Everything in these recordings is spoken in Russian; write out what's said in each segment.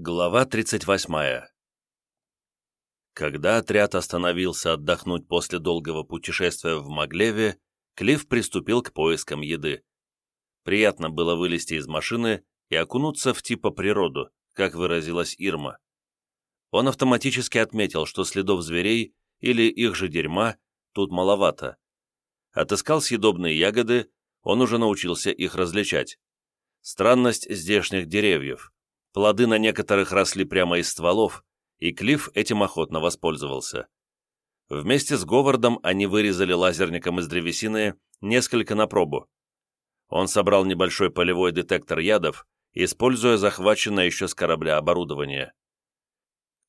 Глава 38 Когда отряд остановился отдохнуть после долгого путешествия в Маглеве, Клифф приступил к поискам еды. Приятно было вылезти из машины и окунуться в типа природу, как выразилась Ирма. Он автоматически отметил, что следов зверей или их же дерьма тут маловато. Отыскал съедобные ягоды, он уже научился их различать. Странность здешних деревьев – Плоды на некоторых росли прямо из стволов, и Клифф этим охотно воспользовался. Вместе с Говардом они вырезали лазерником из древесины несколько на пробу. Он собрал небольшой полевой детектор ядов, используя захваченное еще с корабля оборудование.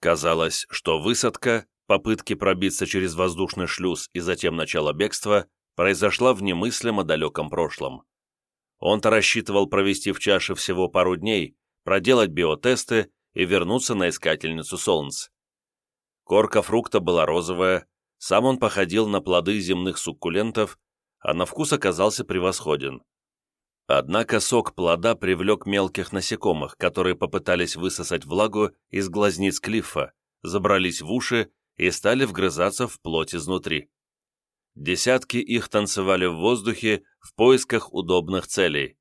Казалось, что высадка, попытки пробиться через воздушный шлюз и затем начало бегства произошла в немыслимо далеком прошлом. Он-то рассчитывал провести в чаше всего пару дней, проделать биотесты и вернуться на искательницу солнц. Корка фрукта была розовая, сам он походил на плоды земных суккулентов, а на вкус оказался превосходен. Однако сок плода привлек мелких насекомых, которые попытались высосать влагу из глазниц клиффа, забрались в уши и стали вгрызаться в плоть изнутри. Десятки их танцевали в воздухе в поисках удобных целей.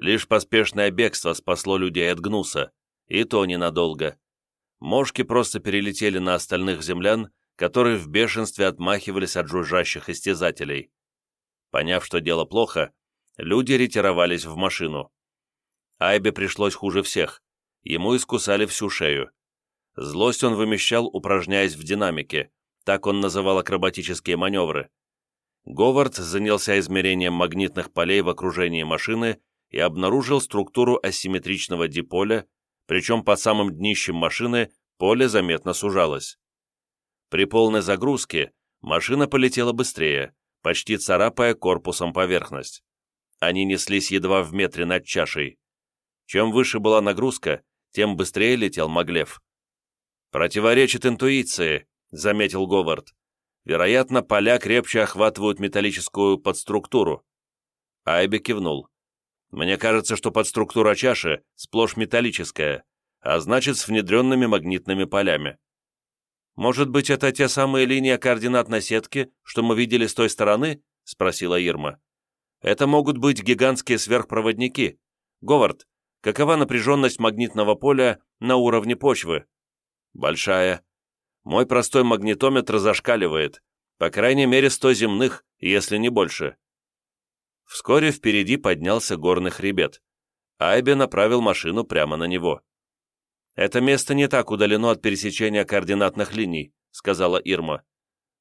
Лишь поспешное бегство спасло людей от гнуса, и то ненадолго. Мошки просто перелетели на остальных землян, которые в бешенстве отмахивались от жужжащих истязателей. Поняв, что дело плохо, люди ретировались в машину. Айбе пришлось хуже всех. Ему искусали всю шею. Злость он вымещал, упражняясь в динамике, так он называл акробатические маневры. Говард занялся измерением магнитных полей в окружении машины и обнаружил структуру асимметричного диполя, причем под самым днищем машины поле заметно сужалось. При полной загрузке машина полетела быстрее, почти царапая корпусом поверхность. Они неслись едва в метре над чашей. Чем выше была нагрузка, тем быстрее летел Маглев. «Противоречит интуиции», — заметил Говард. «Вероятно, поля крепче охватывают металлическую подструктуру». Айби кивнул. Мне кажется, что подструктура чаши сплошь металлическая, а значит, с внедренными магнитными полями. «Может быть, это те самые линии координатной сетки, что мы видели с той стороны?» — спросила Ирма. «Это могут быть гигантские сверхпроводники. Говард, какова напряженность магнитного поля на уровне почвы?» «Большая. Мой простой магнитометр зашкаливает. По крайней мере, сто земных, если не больше. Вскоре впереди поднялся горный хребет. Айбе направил машину прямо на него. «Это место не так удалено от пересечения координатных линий», — сказала Ирма.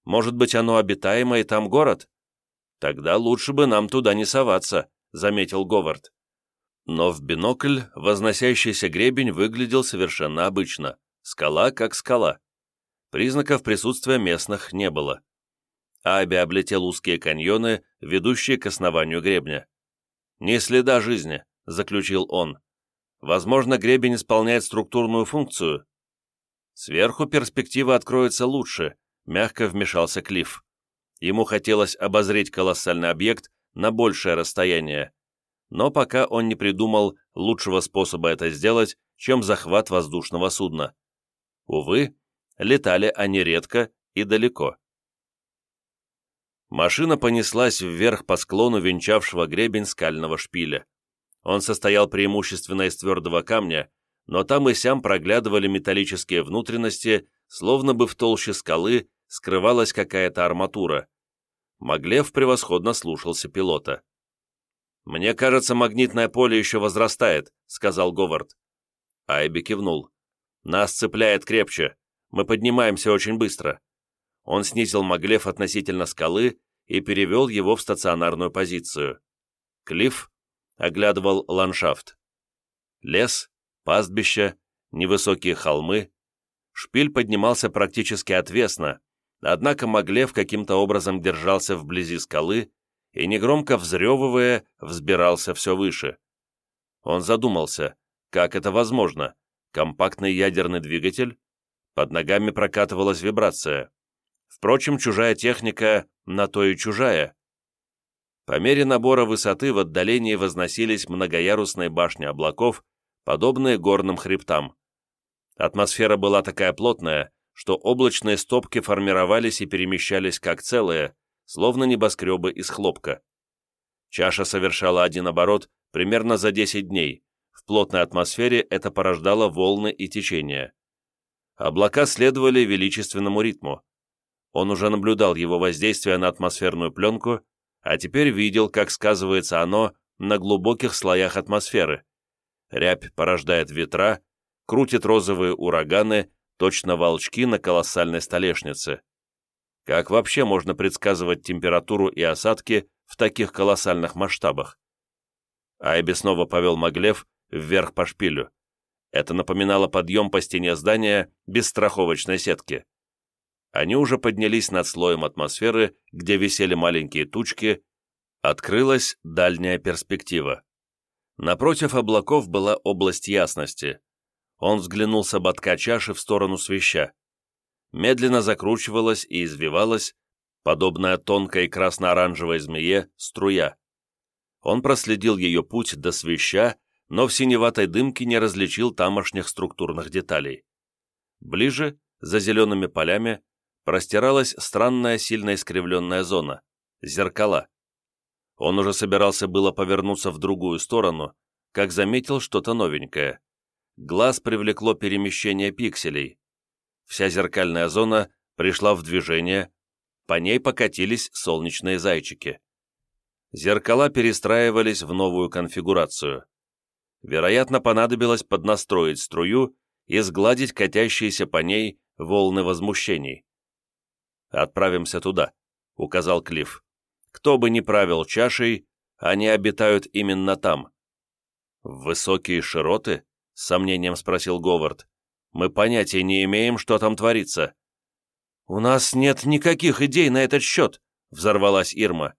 «Может быть, оно обитаемо и там город?» «Тогда лучше бы нам туда не соваться», — заметил Говард. Но в бинокль возносящийся гребень выглядел совершенно обычно. Скала как скала. Признаков присутствия местных не было. Аби облетел узкие каньоны, ведущие к основанию гребня. «Ни следа жизни», — заключил он. «Возможно, гребень исполняет структурную функцию». «Сверху перспектива откроется лучше», — мягко вмешался Клифф. Ему хотелось обозреть колоссальный объект на большее расстояние. Но пока он не придумал лучшего способа это сделать, чем захват воздушного судна. Увы, летали они редко и далеко. Машина понеслась вверх по склону венчавшего гребень скального шпиля. Он состоял преимущественно из твердого камня, но там и сям проглядывали металлические внутренности, словно бы в толще скалы скрывалась какая-то арматура. Маглев превосходно слушался пилота. «Мне кажется, магнитное поле еще возрастает», — сказал Говард. Айби кивнул. «Нас цепляет крепче. Мы поднимаемся очень быстро. Он снизил Маглев относительно скалы и перевел его в стационарную позицию. Клифф оглядывал ландшафт. Лес, пастбище, невысокие холмы. Шпиль поднимался практически отвесно, однако Маглев каким-то образом держался вблизи скалы и, негромко взрёвывая, взбирался все выше. Он задумался, как это возможно? Компактный ядерный двигатель? Под ногами прокатывалась вибрация. Впрочем, чужая техника на то и чужая. По мере набора высоты в отдалении возносились многоярусные башни облаков, подобные горным хребтам. Атмосфера была такая плотная, что облачные стопки формировались и перемещались как целые, словно небоскребы из хлопка. Чаша совершала один оборот примерно за 10 дней. В плотной атмосфере это порождало волны и течения. Облака следовали величественному ритму. Он уже наблюдал его воздействие на атмосферную пленку, а теперь видел, как сказывается оно на глубоких слоях атмосферы. Рябь порождает ветра, крутит розовые ураганы, точно волчки на колоссальной столешнице. Как вообще можно предсказывать температуру и осадки в таких колоссальных масштабах? Айби снова повел Маглев вверх по шпилю. Это напоминало подъем по стене здания без страховочной сетки. Они уже поднялись над слоем атмосферы, где висели маленькие тучки, открылась дальняя перспектива. Напротив облаков была область ясности. Он взглянул с ободка чаши в сторону свеща. Медленно закручивалась и извивалась, подобная тонкой красно-оранжевой змее, струя. Он проследил ее путь до свеща, но в синеватой дымке не различил тамошних структурных деталей. Ближе, за зелеными полями, простиралась странная сильно искривленная зона — зеркала. Он уже собирался было повернуться в другую сторону, как заметил что-то новенькое. Глаз привлекло перемещение пикселей. Вся зеркальная зона пришла в движение, по ней покатились солнечные зайчики. Зеркала перестраивались в новую конфигурацию. Вероятно, понадобилось поднастроить струю и сгладить катящиеся по ней волны возмущений. «Отправимся туда», — указал Клифф. Кто бы ни правил чашей, они обитают именно там. «Высокие широты?» — с сомнением спросил Говард. «Мы понятия не имеем, что там творится». «У нас нет никаких идей на этот счет», — взорвалась Ирма.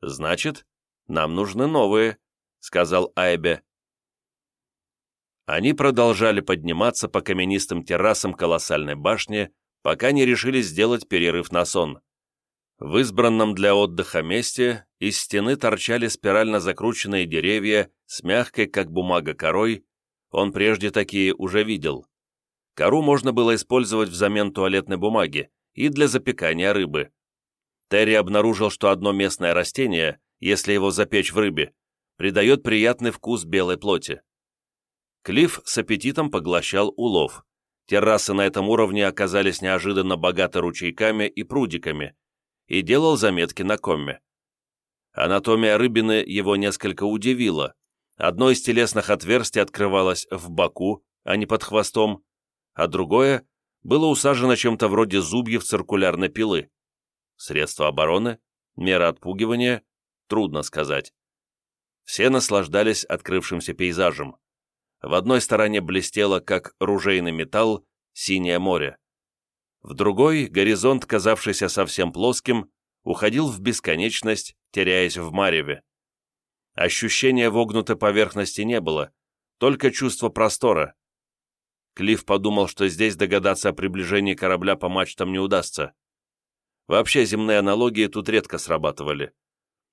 «Значит, нам нужны новые», — сказал Айбе. Они продолжали подниматься по каменистым террасам колоссальной башни, пока не решили сделать перерыв на сон. В избранном для отдыха месте из стены торчали спирально закрученные деревья с мягкой, как бумага, корой, он прежде такие уже видел. Кору можно было использовать взамен туалетной бумаги и для запекания рыбы. Терри обнаружил, что одно местное растение, если его запечь в рыбе, придает приятный вкус белой плоти. Клифф с аппетитом поглощал улов. Террасы на этом уровне оказались неожиданно богаты ручейками и прудиками, и делал заметки на комме. Анатомия рыбины его несколько удивила. Одно из телесных отверстий открывалось в боку, а не под хвостом, а другое было усажено чем-то вроде зубьев циркулярной пилы. Средство обороны, мера отпугивания, трудно сказать. Все наслаждались открывшимся пейзажем. В одной стороне блестело, как ружейный металл, синее море. В другой горизонт, казавшийся совсем плоским, уходил в бесконечность, теряясь в мареве. Ощущения вогнутой поверхности не было, только чувство простора. Клифф подумал, что здесь догадаться о приближении корабля по мачтам не удастся. Вообще земные аналогии тут редко срабатывали.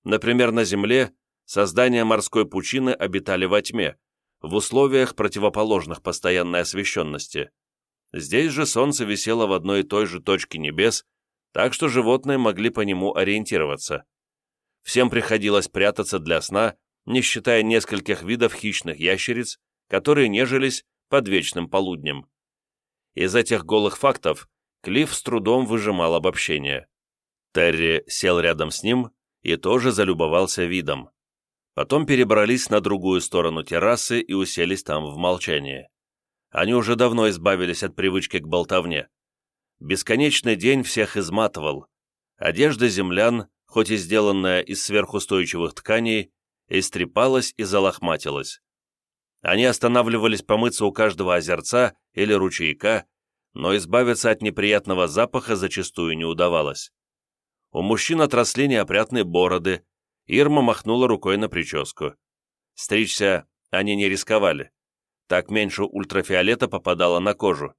Например, на Земле создания морской пучины обитали во тьме, в условиях противоположных постоянной освещенности. Здесь же солнце висело в одной и той же точке небес, так что животные могли по нему ориентироваться. Всем приходилось прятаться для сна, не считая нескольких видов хищных ящериц, которые нежились под вечным полуднем. Из этих голых фактов Клифф с трудом выжимал обобщение. Терри сел рядом с ним и тоже залюбовался видом. Потом перебрались на другую сторону террасы и уселись там в молчании. Они уже давно избавились от привычки к болтовне. Бесконечный день всех изматывал. Одежда землян, хоть и сделанная из сверхустойчивых тканей, истрепалась и залохматилась. Они останавливались помыться у каждого озерца или ручейка, но избавиться от неприятного запаха зачастую не удавалось. У мужчин отросли неопрятные бороды, Ирма махнула рукой на прическу. Стричься они не рисковали так меньше ультрафиолета попадало на кожу.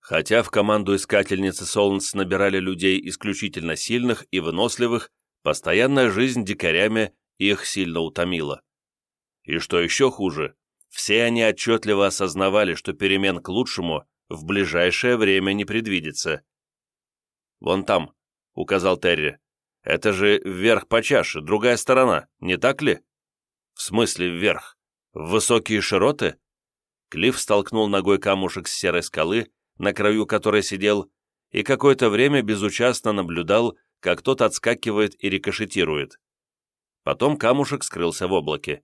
Хотя в команду искательницы солнц набирали людей исключительно сильных и выносливых, постоянная жизнь дикарями их сильно утомила. И что еще хуже, Все они отчетливо осознавали, что перемен к лучшему в ближайшее время не предвидится. «Вон там», — указал Терри. «Это же вверх по чаше, другая сторона, не так ли?» «В смысле вверх? В высокие широты?» Клифф столкнул ногой камушек с серой скалы, на краю которой сидел, и какое-то время безучастно наблюдал, как тот отскакивает и рикошетирует. Потом камушек скрылся в облаке.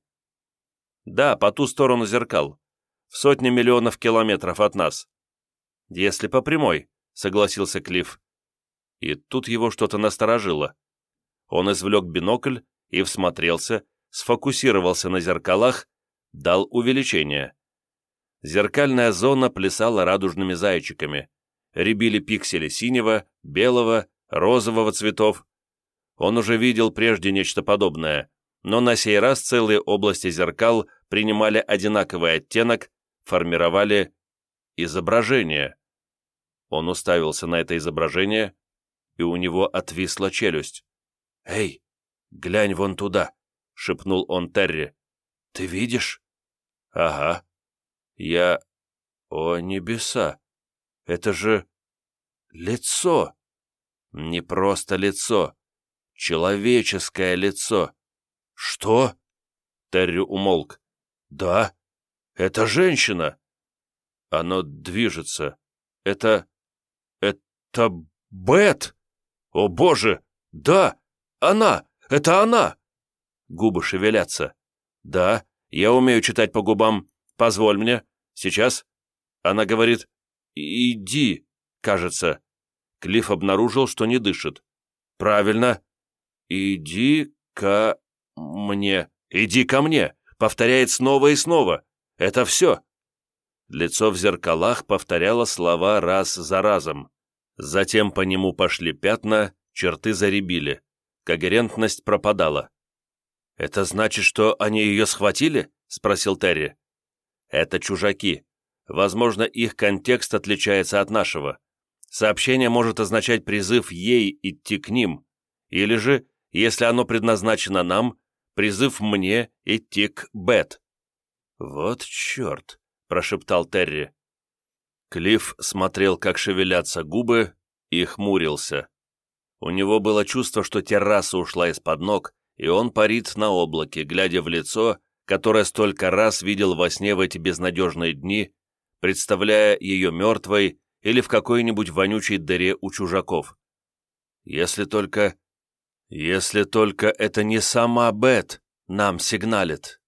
«Да, по ту сторону зеркал. В сотни миллионов километров от нас». «Если по прямой», — согласился Клифф. И тут его что-то насторожило. Он извлек бинокль и всмотрелся, сфокусировался на зеркалах, дал увеличение. Зеркальная зона плясала радужными зайчиками, рябили пиксели синего, белого, розового цветов. Он уже видел прежде нечто подобное, но на сей раз целые области зеркал принимали одинаковый оттенок, формировали изображение. Он уставился на это изображение, и у него отвисла челюсть. «Эй, глянь вон туда!» — шепнул он Терри. «Ты видишь?» «Ага», я... О, небеса! Это же... Лицо! Не просто лицо. Человеческое лицо. Что? Терри умолк. Да, это женщина. Оно движется. Это... Это Бет! О, боже! Да! Она! Это она! Губы шевелятся. Да, я умею читать по губам. Позволь мне. Сейчас?» Она говорит «Иди», кажется. Клифф обнаружил, что не дышит. «Правильно. Иди ко мне. Иди ко мне!» Повторяет снова и снова. Это все. Лицо в зеркалах повторяло слова раз за разом. Затем по нему пошли пятна, черты заребили. Когерентность пропадала. «Это значит, что они ее схватили?» — спросил Терри. «Это чужаки. Возможно, их контекст отличается от нашего. Сообщение может означать призыв ей идти к ним, или же, если оно предназначено нам, призыв мне идти к Бет. «Вот черт!» — прошептал Терри. Клифф смотрел, как шевелятся губы, и хмурился. У него было чувство, что терраса ушла из-под ног, и он парит на облаке, глядя в лицо, которое столько раз видел во сне в эти безнадежные дни, представляя ее мертвой или в какой-нибудь вонючей дыре у чужаков. Если только... Если только это не сама Бет нам сигналит.